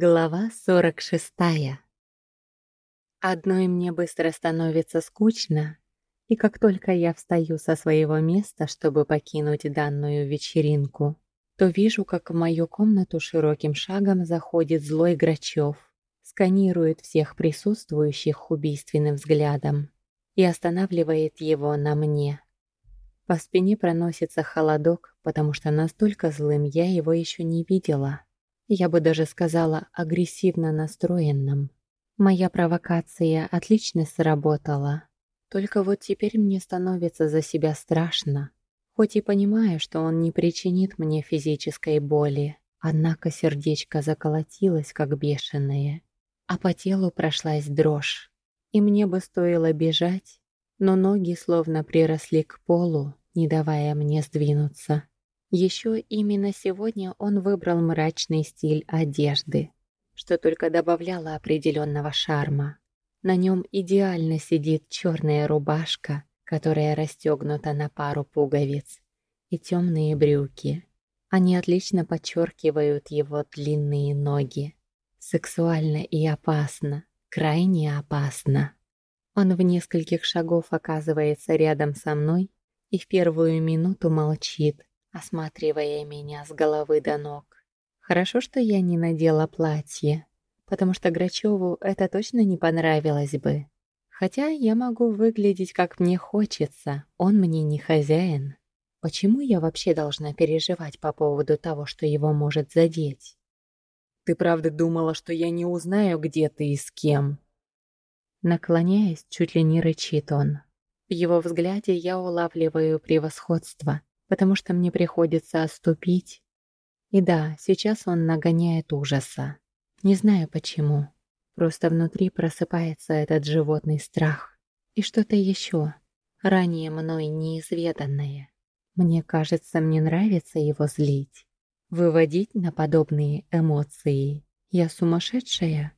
Глава 46. Одной мне быстро становится скучно, и как только я встаю со своего места, чтобы покинуть данную вечеринку, то вижу, как в мою комнату широким шагом заходит злой Грачев, сканирует всех присутствующих убийственным взглядом и останавливает его на мне. По спине проносится холодок, потому что настолько злым я его еще не видела. Я бы даже сказала агрессивно настроенным. Моя провокация отлично сработала. Только вот теперь мне становится за себя страшно. Хоть и понимаю, что он не причинит мне физической боли, однако сердечко заколотилось, как бешеное, а по телу прошлась дрожь. И мне бы стоило бежать, но ноги словно приросли к полу, не давая мне сдвинуться. Еще именно сегодня он выбрал мрачный стиль одежды, что только добавляло определенного шарма. На нем идеально сидит черная рубашка, которая расстегнута на пару пуговиц, и темные брюки. Они отлично подчеркивают его длинные ноги. Сексуально и опасно, крайне опасно. Он в нескольких шагов оказывается рядом со мной и в первую минуту молчит, осматривая меня с головы до ног. Хорошо, что я не надела платье, потому что Грачеву это точно не понравилось бы. Хотя я могу выглядеть как мне хочется, он мне не хозяин. Почему я вообще должна переживать по поводу того, что его может задеть? Ты правда думала, что я не узнаю, где ты и с кем? Наклоняясь, чуть ли не рычит он. В его взгляде я улавливаю превосходство, потому что мне приходится оступить. И да, сейчас он нагоняет ужаса. Не знаю почему. Просто внутри просыпается этот животный страх. И что-то еще, ранее мной неизведанное. Мне кажется, мне нравится его злить. Выводить на подобные эмоции. Я сумасшедшая?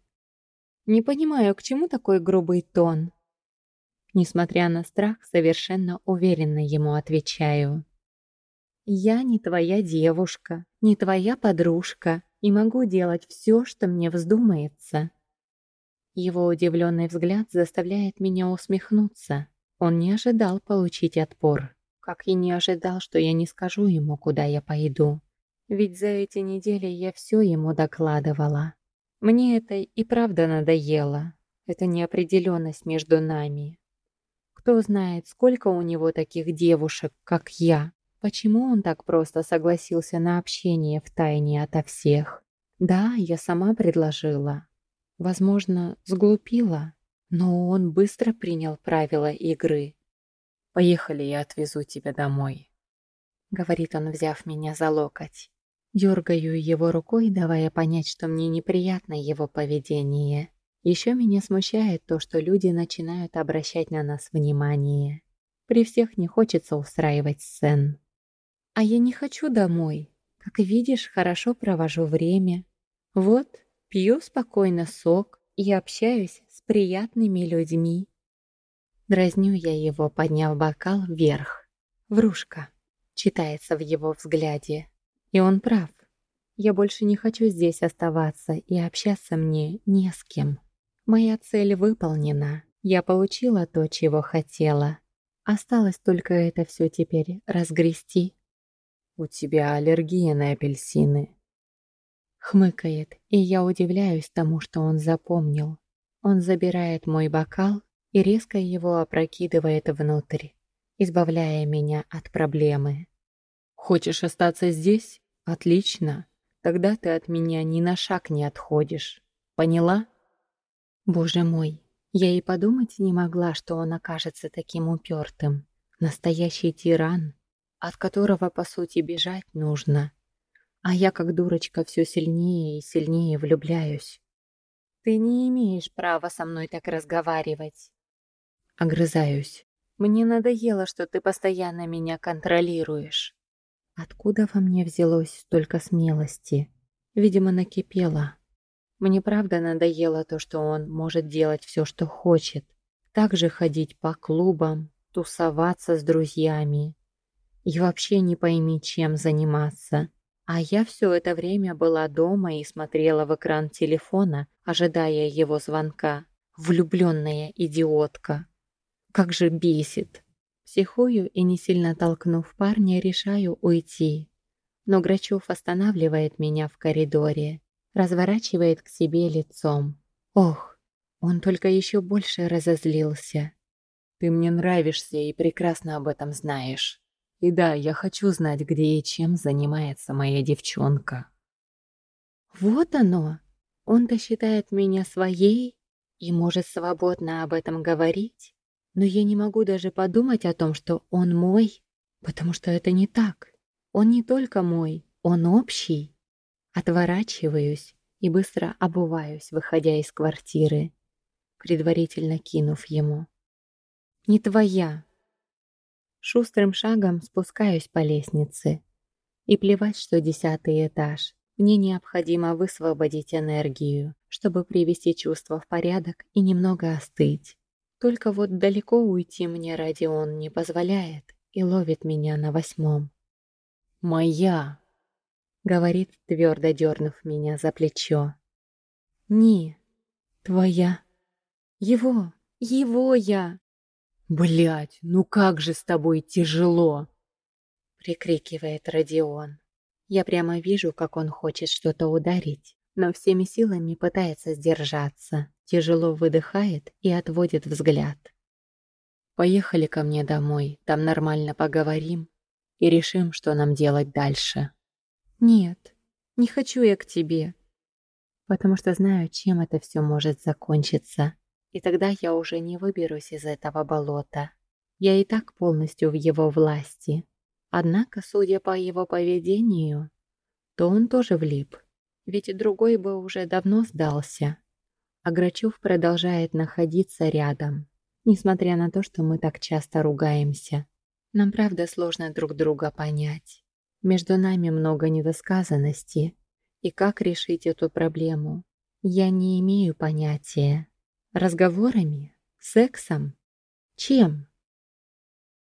Не понимаю, к чему такой грубый тон. Несмотря на страх, совершенно уверенно ему отвечаю. Я не твоя девушка, не твоя подружка и могу делать все, что мне вздумается. Его удивленный взгляд заставляет меня усмехнуться. Он не ожидал получить отпор, как и не ожидал, что я не скажу ему, куда я пойду. Ведь за эти недели я все ему докладывала. Мне это и правда надоело. Это неопределенность между нами. Кто знает, сколько у него таких девушек, как я. Почему он так просто согласился на общение в тайне ото всех? Да, я сама предложила. Возможно, сглупила, но он быстро принял правила игры. «Поехали, я отвезу тебя домой», — говорит он, взяв меня за локоть. Дергаю его рукой, давая понять, что мне неприятно его поведение. Еще меня смущает то, что люди начинают обращать на нас внимание. При всех не хочется устраивать сцен. А я не хочу домой. Как видишь, хорошо провожу время. Вот, пью спокойно сок и общаюсь с приятными людьми. Дразню я его, подняв бокал вверх. «Врушка», читается в его взгляде. И он прав. Я больше не хочу здесь оставаться и общаться мне не с кем. Моя цель выполнена. Я получила то, чего хотела. Осталось только это все теперь разгрести «У тебя аллергия на апельсины». Хмыкает, и я удивляюсь тому, что он запомнил. Он забирает мой бокал и резко его опрокидывает внутрь, избавляя меня от проблемы. «Хочешь остаться здесь? Отлично. Тогда ты от меня ни на шаг не отходишь. Поняла?» Боже мой, я и подумать не могла, что он окажется таким упертым. Настоящий тиран от которого, по сути, бежать нужно. А я, как дурочка, все сильнее и сильнее влюбляюсь. Ты не имеешь права со мной так разговаривать. Огрызаюсь. Мне надоело, что ты постоянно меня контролируешь. Откуда во мне взялось столько смелости? Видимо, накипело. Мне правда надоело то, что он может делать все, что хочет. Также ходить по клубам, тусоваться с друзьями, и вообще не пойми, чем заниматься. А я все это время была дома и смотрела в экран телефона, ожидая его звонка. Влюбленная идиотка. Как же бесит. Психую и не сильно толкнув парня, решаю уйти. Но Грачев останавливает меня в коридоре, разворачивает к себе лицом. Ох, он только еще больше разозлился. Ты мне нравишься и прекрасно об этом знаешь. И да, я хочу знать, где и чем занимается моя девчонка. Вот оно. Он-то считает меня своей и может свободно об этом говорить. Но я не могу даже подумать о том, что он мой, потому что это не так. Он не только мой, он общий. Отворачиваюсь и быстро обуваюсь, выходя из квартиры, предварительно кинув ему. «Не твоя!» Шустрым шагом спускаюсь по лестнице. И плевать, что десятый этаж. Мне необходимо высвободить энергию, чтобы привести чувства в порядок и немного остыть. Только вот далеко уйти мне ради он не позволяет и ловит меня на восьмом. «Моя!» — говорит, твердо дернув меня за плечо. «Не, твоя. Его, его я!» Блять, ну как же с тобой тяжело!» Прикрикивает Родион. Я прямо вижу, как он хочет что-то ударить, но всеми силами пытается сдержаться тяжело выдыхает и отводит взгляд. «Поехали ко мне домой, там нормально поговорим и решим, что нам делать дальше». «Нет, не хочу я к тебе», потому что знаю, чем это все может закончиться. И тогда я уже не выберусь из этого болота. Я и так полностью в его власти. Однако, судя по его поведению, то он тоже влип. Ведь другой бы уже давно сдался. А Грачев продолжает находиться рядом, несмотря на то, что мы так часто ругаемся. Нам правда сложно друг друга понять. Между нами много недосказанности. И как решить эту проблему, я не имею понятия. Разговорами? Сексом? Чем?